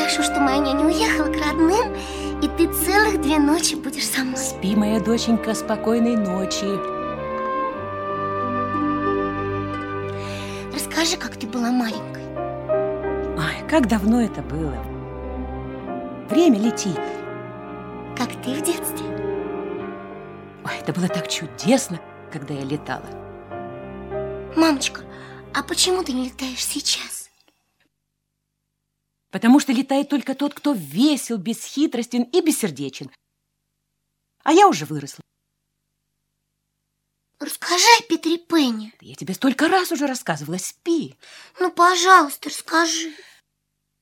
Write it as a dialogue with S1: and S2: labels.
S1: хорошо, что моя няня уехала к родным, и ты целых две ночи будешь со мной.
S2: Спи, моя доченька, спокойной ночи.
S1: Расскажи, как ты была маленькой.
S2: Ай, как давно это было. Время летит.
S1: Как ты в детстве.
S2: Ой, это было так чудесно, когда я летала.
S1: Мамочка, а почему ты не летаешь сейчас?
S2: Потому что летает только тот, кто весел, бесхитростен и бессердечен. А я уже выросла.
S1: Расскажи о Петре Пенне.
S2: Я тебе столько раз уже рассказывала. Спи.
S1: Ну, пожалуйста, расскажи.